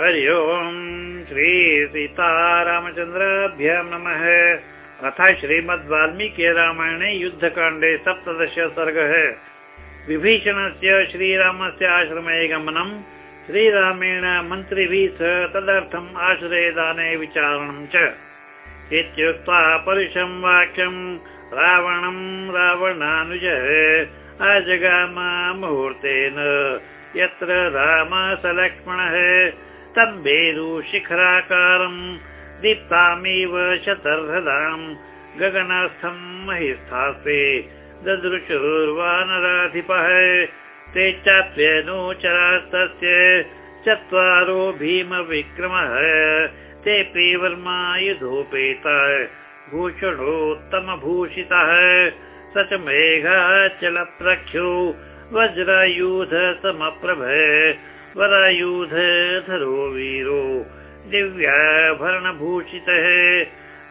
हरि ओम् श्री सीतारामचन्द्राभ्यां नमः। अथ श्रीमद् वाल्मीकि रामायणे युद्धकाण्डे सप्तदश सर्गः। विभीषणस्य श्रीरामस्य आश्रमे गमनम् श्रीरामेण मन्त्रिभिः सह तदर्थम् आश्रयदाने विचारणं च। इत्युक्त्वा परुषं वाक्यं रावणं रावणानुज अजगाम मुहूर्तेन यत्र राम स लक्ष्मणः शिखराकारम् दीप्तामिव शतर्हदाम् गगनस्थम् महिस्थास्ते ददृशुर्वानराधिपः ते चाप्यनुचरास्तस्य चत्वारो भीमविक्रमः तेऽपि वर्मायुधोपेता भूषणोत्तमभूषितः स च मेघाचलप्रख्यो वज्रायुध समप्रभ वरायुधरो वीरो दिव्याभरणभूषितः।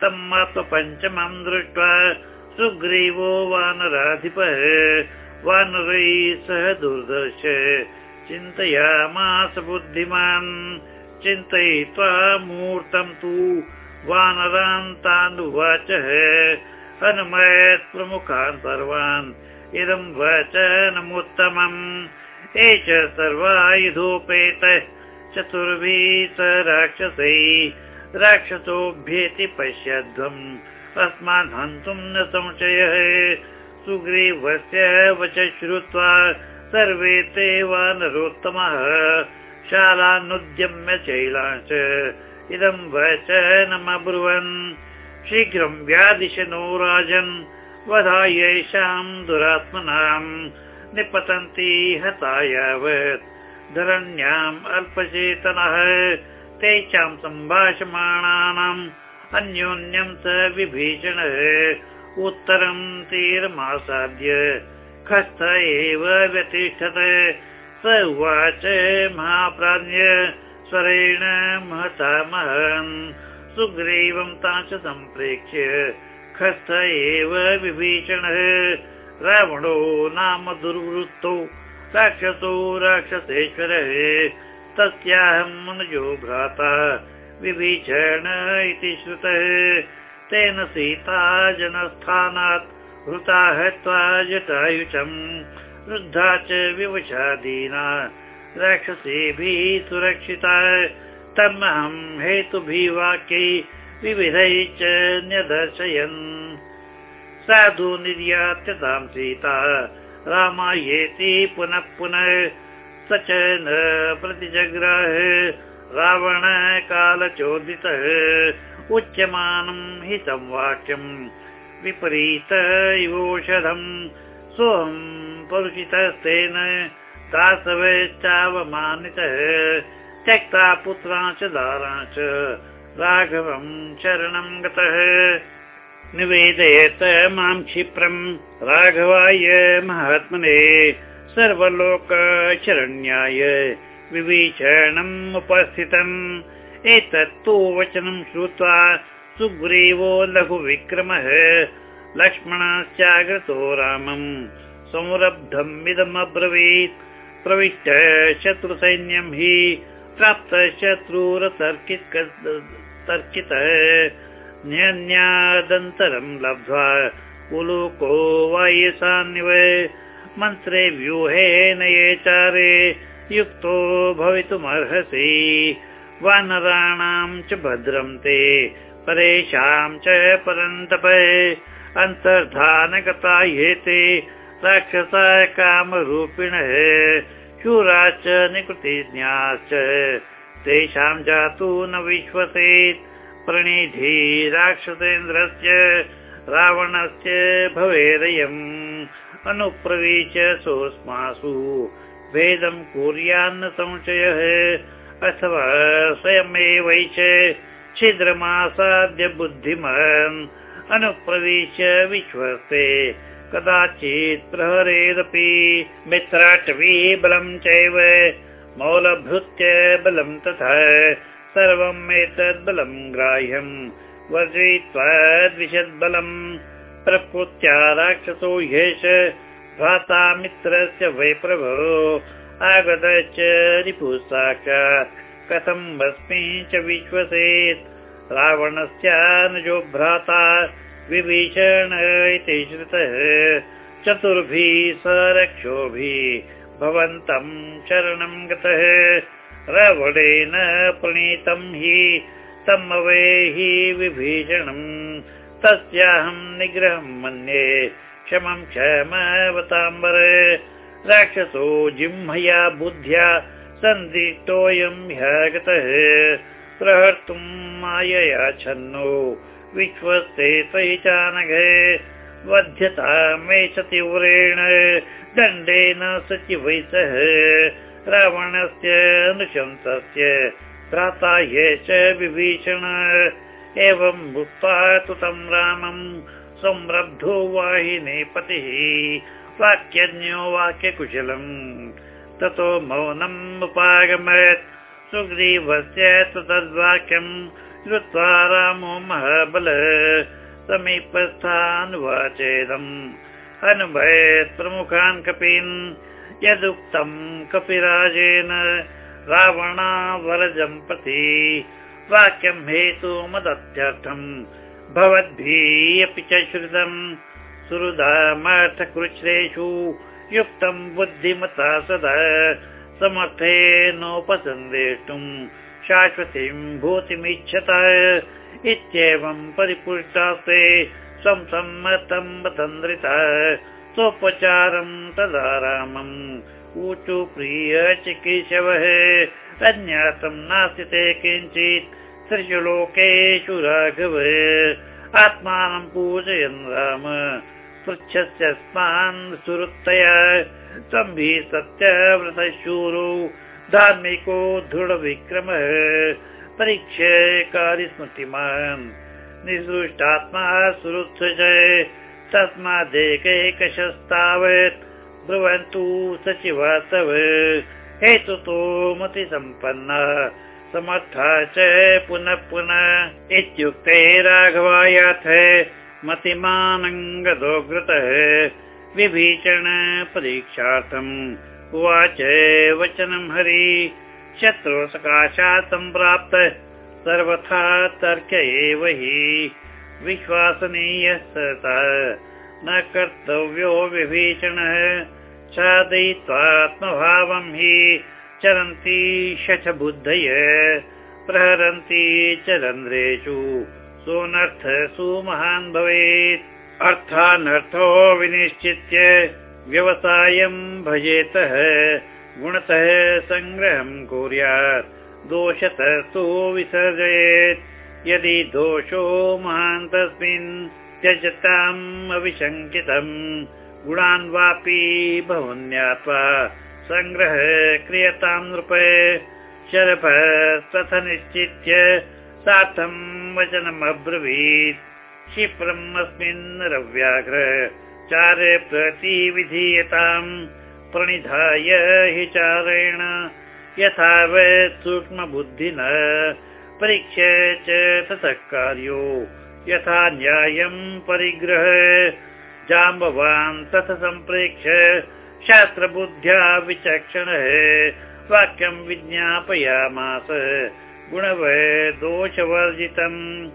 तम् पञ्चमम् दृष्ट्वा सुग्रीवो वानराधिपः। वानरैः सह दुर्दर्श। चिन्तयामास बुद्धिमान्। चिन्तयित्वा मूर्तम् तु वानरान्तानुवाचः हनुमत् प्रमुखान् सर्वान् इदं वचनमुत्तमम् एष सर्वायुधोपेत चतुर्भिः स राक्षसै राक्षसोऽभ्येति पश्यध्वम् अस्मान् हन्तुम् न संशयः। सुग्रीवस्य वच श्रुत्वा सर्वे ते वा नरोत्तमः। शालानुद्यम्य शैलांश। इदं वचनमब्रुवन् शीघ्रं व्यादिश नो राजन्। वधायैषाम् दुरात्मनाम् निपतन्ति हता यावत् धरण्याम् अल्पचेतनः तेषां सम्भाषमाणानाम् अन्योन्यं स विभीषणः। उत्तरं तीरमासाद्य खस्त एव व्यतिष्ठत। स उवाच महाप्राज्ञ स्वरेण महता महन्। सुग्रीवं ताच सम्प्रेक्ष्य खस्त एव विभीषणः रावणो नाम दुर्वृत्तो राक्षसो राक्षसेश्वरः तस्याहं मनुजो भ्राता विभीषण इति श्रुतः। तेन सीता जनस्थानात् हृता हत्वा जटायुषम् वृद्धा च विवशादीना राक्षसेभिः सुरक्षिता तमहं हेतुभिः वाक्यै विविधैश्च न्यदर्शयन् साधु निर्यात्यतां सीता रामायेति पुनः पुनः स च न प्रतिजग्राह। रावण कालचोदितः उच्यमानं हितं वाक्यम् विपरीत इवोषधम् सोऽहं परुषितस्तेन दासवश्चावमानितः त्यक्ता पुत्रा च दारा च राघवं शरणं गतः निवेदयत मां क्षिप्रम् राघवाय महात्मने सर्वलोकशरण्याय विभीषणम् उपस्थितम्। एतत्तु वचनं श्रुत्वा सुग्रीवो लघुविक्रमः लक्ष्मणश्चागतो रामम्। संरब्धम् इदमब्रवीत्। प्रविष्ट शत्रुसैन्यं हि प्राप्त शत्रुरतर्कितः न्यन्यादन्तरं लब्ध्वा उलूको वायसान्निवय मन्त्रे व्यूहेन ये चारे युक्तो भवितुमर्हसि। वानराणां च भद्रं ते परेषां च परन्तप अन्तर्धानगता येते राक्षसा कामरूपिणः शूराश्च निकृतिज्ञाश्च तेषां जातु न विश्वसेत् प्रणिधि राक्षसेन्द्रस्य रावणस्य भवेदयम्। अनुप्रवीच सोऽस्मासु भेदं कुर्यान्न संशयः अथवा स्वयमेवैष छिद्रमासाद्य बुद्धिमान्। अनुप्रवीश विश्वस्ते कदाचित् प्रहरेदपि मित्राटवी बलं चैव मौलभृत्य बलं तथा सर्वम् एतद् बलम् ग्राह्यम् वर्जयित्वा द्विषद्बलम् प्रकृत्या राक्षसो ह्येष मित्रस्य वै प्रभो आगतश्च रिपु साक्षात् कथमस्मि च विश्वसेत्? रावणस्यानुजो भ्राता विभीषण इति श्रुतः। चतुर्भिः स रक्षोभिः भवन्तं शरणं गतः रावणेन प्रणीतं हि तमवेहि विभीषणम्। तस्याहं निग्रहं मन्ये क्षमं क्षमवताम्बर। राक्षसो जिह्मया बुद्ध्या सन्दिष्टोऽयं ह्यगतः। प्रहर्तुं मायया छन्नो विश्वस्ते सहि चानघ। वध्यता मे तीव्रेण दण्डेन सचिवै सह रावणस्य अनुशंसस्य भ्राता ये च विभीषण। एवं भूत्वा तु तं रामम् संरब्धो वाहिने पतिः। वाक्यज्ञो वाक्यकुशलम् ततो मौनम् उपागमत् सुग्रीवस्य तु तद्वाक्यम् श्रुत्वा रामो महाबल। समीपस्थानुवाचेदम्। अनुभयत् प्रमुखान् कपीन् यदुक्तं कपिराजेन रावणावरजं प्रति वाक्यं हेतु मदत्यर्थम्। भवद्भिः अपि च श्रुतम्। सुहृदामर्थकृच्छ्रेषु युक्तं बुद्धिमता सदा। समर्थेनोपसन्देष्टुम् शाश्वतीं भूतिमिच्छत। इत्येवं परिपुष्टास्ते स्वं सम्मतं वतन्द्रितः सोपचारं तदा रामम् ऊचु प्रिय चिकीर्षवः अज्ञातं नास्ति ते किञ्चित्। त्रिषु लोकेषु राघव आत्मानं पूजयन् राम। पृच्छस्यस्मान् सुहृत्तया सम्भि सत्यव्रतशूरो। धार्मिको दृढविक्रमः परीक्षकारी स्मृतिमान् निसृष्टात्मा सुहृत्स तस्मादेकैकशस्तावत् ब्रुवन्तु सचिवासव हेतुतो मतिसम्पन्ना। समर्था च पुनः पुनः इत्युक्ते राघवायाथ मतिमानङ्गदोग्रतः विभीषण परीक्षार्थम् उवाच वचनं हरि शत्रुसकाशात् सम्प्राप्त। सर्वथा तर्क एव हि विश्वासनीयः न कर्तव्यो विभीषणः। छादयित्वात्मभावं हि चरन्ति शठबुद्धय प्रहरन्ति च रन्ध्रेषु सोऽनर्थ सुमहान् भवेत्। अर्थानर्थो विनिश्चित्य व्यवसायं भजेतः। गुणतः सङ्ग्रहं कुर्यात्। दोषतः सु विसर्जयेत् यदि दोषो महान् तस्मिन् त्यजताम् अविशङ्कितम्। गुणान् वापि बहुन्यात्वा सङ्ग्रह क्रियताम् नृप। शरभ तथ निश्चित्य सार्थं वचनम् अब्रवीत्। क्षिप्रम् अस्मिन् रव्याघ्र। चार प्रति विधीयताम् प्रणिधाय हि चारेण। यथावत् सूक्ष्मबुद्धिन परीक्ष्य च कार्यो यथा न्यायम् परिग्रह। जाम्बवान् तथ सम्प्रेक्ष्य। शास्त्रबुद्ध्या विचक्षणः। वाक्यं विज्ञापयामास। गुणवय दोषवर्जितम्।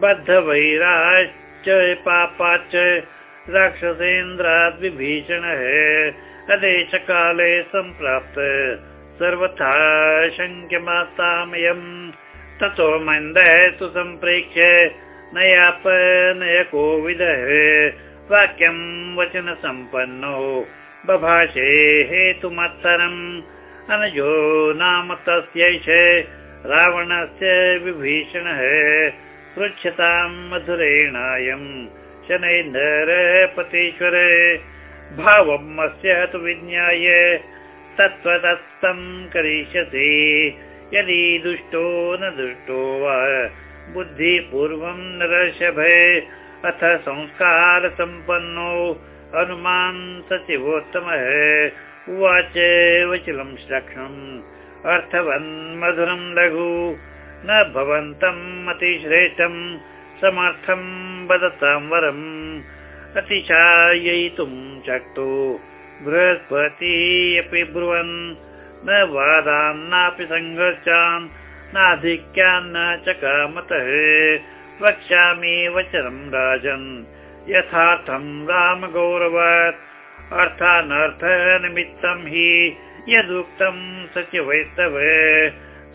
बद्धवैराश्च पापाच्च। राक्षसेन्द्राद् विभीषणः अदेशकाले सम्प्राप्त। सर्वथा शङ्क्यमास्तामयम् ततो मन्दः सुसम्प्रेक्ष्य नयाप नय कोविदः। वाक्यं वचनसम्पन्नो। बभाषे हेतुमत्तरम्। अनजो नाम तस्यैष। रावणस्य विभीषणः। पृच्छतां मधुरेणायम् शनैन्दरपतीश्वर भावम् अस्य तु विज्ञाय। तत्त्वदत्तं करिष्यति यदि दुष्टो न दुष्टो वा बुद्धिपूर्वं नरषभ अथ संस्कारसम्पन्नो हनुमान् सचिवोत्तमः उवाच वचलं श्लक्ष्मम् अर्थवन् मधुरं लघु न भवन्तम् अतिश्रेष्ठम् समर्थं वदतां वरम्। अतिशाययितुं शक्तो बृहस्पती अपि ब्रुवन् न वादान्नापि सङ्घर्षान् नाधिक्यान्न च कामतः। वक्ष्यामि वचनं राजन् यथार्थं रामगौरवात् अर्थानर्थनिमित्तं हि यदुक्तं सचिवैस्तव।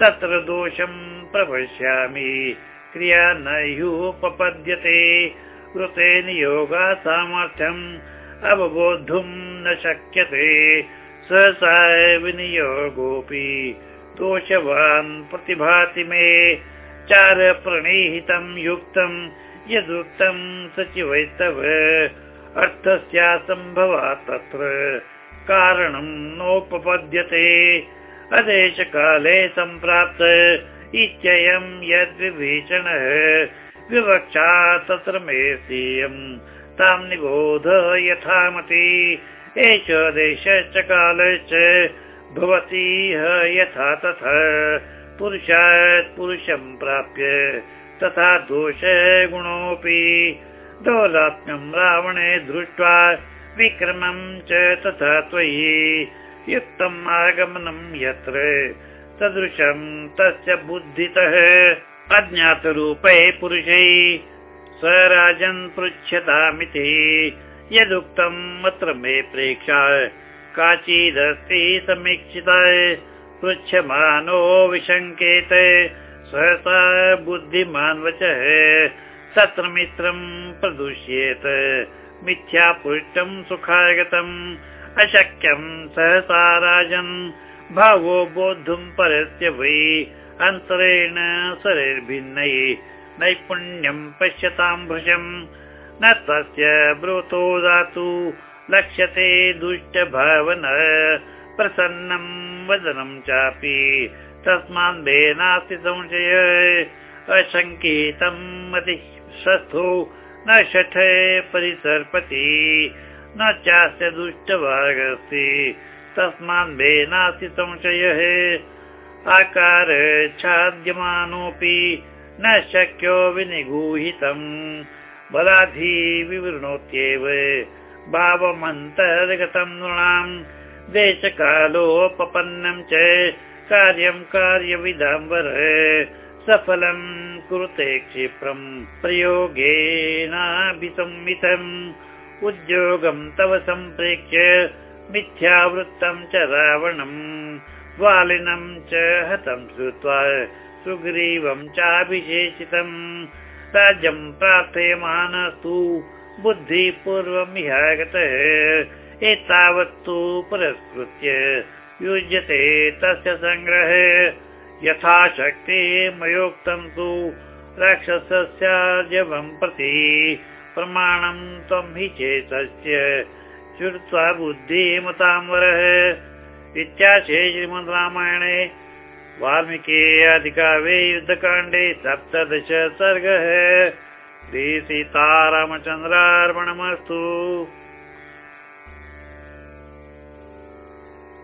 तत्र दोषं प्रपश्यामि क्रिया न ह्युपपद्यते। कृते नियोगा सामर्थ्यम् अवबोद्धुं न शक्यते सहसा विनियोगोऽपि दोषवान् प्रतिभाति मे चारप्रणीहितं युक्तं यदुक्तं सचिवैस्तव। अर्थस्यासम्भवात् तत्र। कारणं नोपपद्यते। अदेशकाले सम्प्राप्त। इत्ययं यद्विभीषणः विवक्षा तत्र मे सीयम् तां निबोध यथामति एष देशश्च कालश्च भवति यथा तथा। पुरुषात् पुरुषं प्राप्य तथा दोष गुणोऽपि। दोलात्म्यं रावणे दृष्ट्वा विक्रमं च तथा त्वयि। युक्तम् आगमनं यत्र सदृशं तस्य बुद्धितः अज्ञातरूपे पुरुषै। स राजन् पृच्छतामिति यदुक्तम् अत्र मे प्रेक्षा काचिदस्ति समीक्षिता। पृच्छमानो विशङ्केत। सहसा बुद्धिमान् वचः तत्र मित्रम् प्रदुष्येत। मिथ्यापुष्टं सुखागतम्। अशक्यं सहसा राजन्। भावो बोद्धुं परस्य वै। अन्तरेण शरीर्भिन्नै नैपुण्यं पश्यतां भृशम् न तस्य ब्रूतो दातु लक्ष्यते दुष्टभावन प्रसन्नं वदनं चापि तस्मान् नास्ति संशय अशङ्कितम् स्वस्थो न शठे परिसर्पति न चास्य दुष्टभागस्ति। तस्मान् भे नास्ति संशयः आकार छाद्यमानोऽपि न शक्यो विनिगूहितम् बलाधि विवृणोत्येव। भावमन्तर्गतं नृणाम् देशकालोपपन्नं च कार्यं कार्यविदाम्बर सफलं कुरुते क्षिप्रम् प्रयोगेनाभिसंमितम्। उद्योगं तव सम्प्रेक्ष्य मिथ्यावृत्तं च रावणम्। वालिनं च हतं श्रुत्वा सुग्रीवं चाभिषेचितम् राज्यं प्रार्थयमानस्तु बुद्धिपूर्वमिहागतः। एतावत्तु पुरस्कृत्य युज्यते तस्य सङ्ग्रहे। यथाशक्ति मयोक्तं तु राक्षसस्याजवं प्रति प्रमाणं त्वं हि चेतस्य श्रुत्वा बुद्धिमताम्बरः इत्याशे श्रीमद् रामायणे वाल्मीकि अधिकावे युद्धकाण्डे सप्तदश सर्गः। श्रीसीतारामचन्द्रार्पणमस्तु